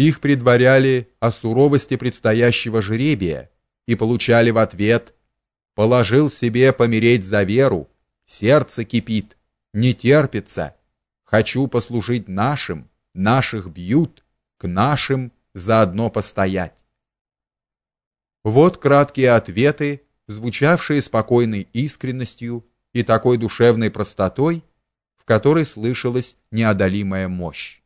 Их предваряли о суровости предстоящего жребия и получали в ответ «Положил себе помереть за веру, сердце кипит, не терпится, хочу послужить нашим, наших бьют, к нашим заодно постоять». Вот краткие ответы, звучавшие спокойной искренностью и такой душевной простотой, в которой слышалась неодолимая мощь.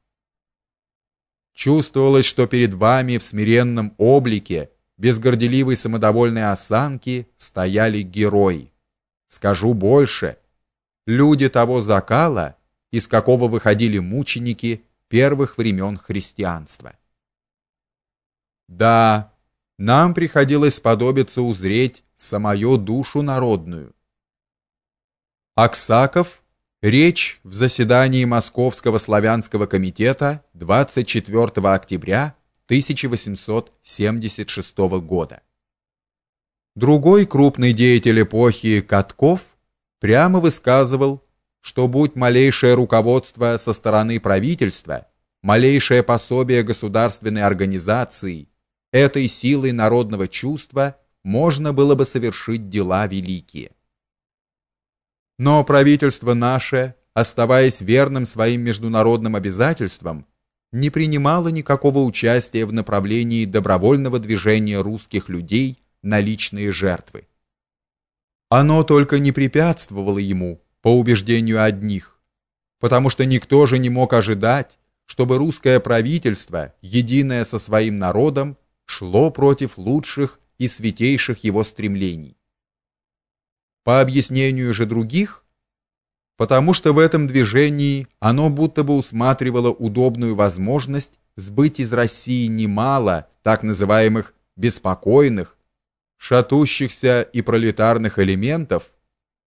Чувствовалось, что перед вами в смиренном облике, без горделивой самодовольной осанки, стояли герои. Скажу больше, люди того закала, из какого выходили мученики первых времен христианства. Да, нам приходилось сподобиться узреть самую душу народную. Аксаков Речь в заседании Московского славянского комитета 24 октября 1876 года. Другой крупный деятель эпохи Катков прямо высказывал, что будь малейшее руководство со стороны правительства, малейшее пособие государственной организации, этой силой народного чувства можно было бы совершить дела великие. Но правительство наше, оставаясь верным своим международным обязательствам, не принимало никакого участия в направлении добровольного движения русских людей на личные жертвы. Оно только не препятствовало ему, по убеждению одних, потому что никто же не мог ожидать, чтобы русское правительство, единое со своим народом, шло против лучших и святейших его стремлений. По объяснению же других, потому что в этом движении оно будто бы усматривало удобную возможность сбыть из России немало так называемых беспокойных, шатущихся и пролетарных элементов,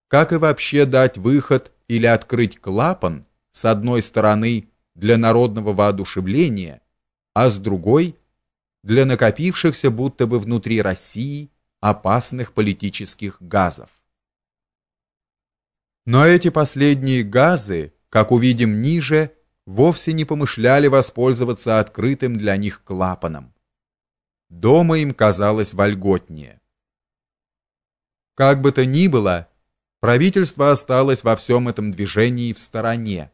как и вообще дать выход или открыть клапан с одной стороны для народного воодушевления, а с другой для накопившихся будто бы внутри России опасных политических газов. Но эти последние газы, как увидим ниже, вовсе не помышляли воспользоваться открытым для них клапаном. Дома им казалось вольготнее. Как бы то ни было, правительство осталось во всем этом движении в стороне,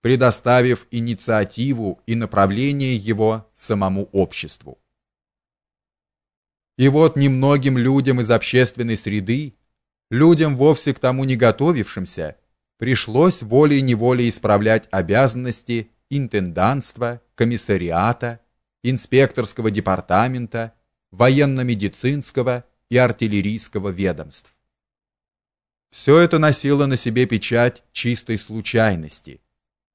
предоставив инициативу и направление его самому обществу. И вот немногим людям из общественной среды людям вовсе к тому не готовившимся, пришлось волей-неволей исправлять обязанности интендантства, комиссариата, инспекторского департамента, военно-медицинского и артиллерийского ведомств. Все это носило на себе печать чистой случайности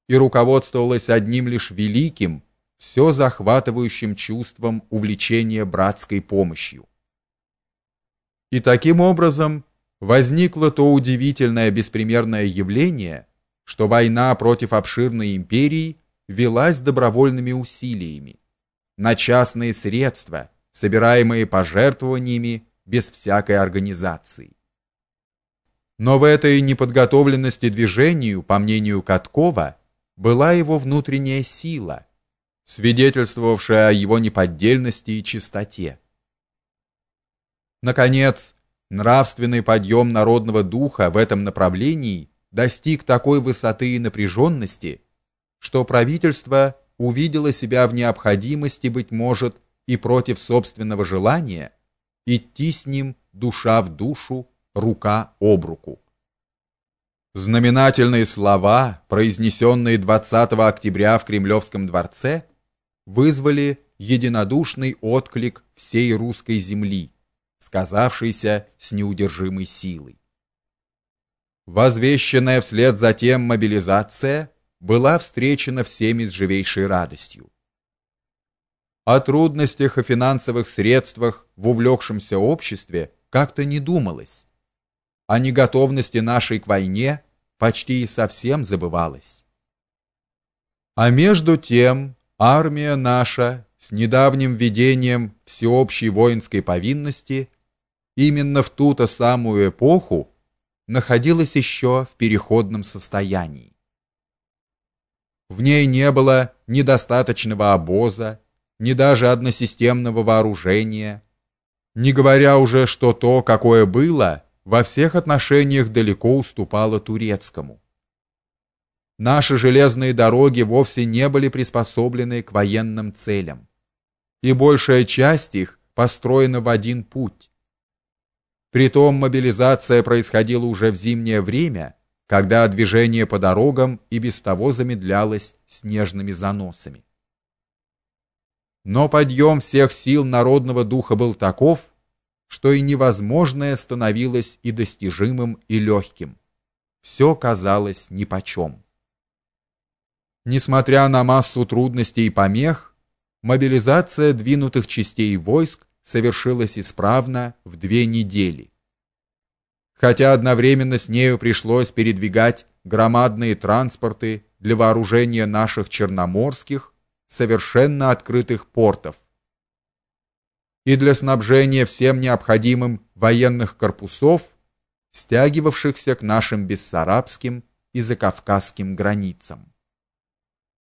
и руководствовалось одним лишь великим, все захватывающим чувством увлечения братской помощью. И таким образом возникло то удивительное беспримерное явление, что война против обширной империи велась добровольными усилиями, на частные средства, собираемые пожертвованиями без всякой организации. Но в этой неподготовленности движению, по мнению Каткова, была его внутренняя сила, свидетельствовавшая о его неподдельности и чистоте. Наконец, Нравственный подъем народного духа в этом направлении достиг такой высоты и напряженности, что правительство увидело себя в необходимости быть может и против собственного желания идти с ним душа в душу, рука об руку. Знаменательные слова, произнесенные 20 октября в Кремлевском дворце, вызвали единодушный отклик всей русской земли сказавшийся с неудержимой силой. Возвещенная вслед за тем мобилизация была встречена всеми с живейшей радостью. О трудностях и финансовых средствах в увлекшемся обществе как-то не думалось. О неготовности нашей к войне почти и совсем забывалось. А между тем армия наша с недавним введением всеобщей воинской повинности именно в ту-то самую эпоху находилась еще в переходном состоянии. В ней не было недостаточного обоза, ни даже односистемного вооружения, не говоря уже, что то, какое было, во всех отношениях далеко уступало турецкому. Наши железные дороги вовсе не были приспособлены к военным целям, и большая часть их построена в один путь. Притом мобилизация происходила уже в зимнее время, когда движение по дорогам и без того замедлялось снежными заносами. Но подъем всех сил народного духа был таков, что и невозможное становилось и достижимым, и легким. Все казалось нипочем. Несмотря на массу трудностей и помех, мобилизация двинутых частей войск совершилась исправно в две недели. Хотя одновременно с нею пришлось передвигать громадные транспорты для вооружения наших черноморских совершенно открытых портов и для снабжения всем необходимым военных корпусов, стягивавшихся к нашим бессарабским и закавказским границам.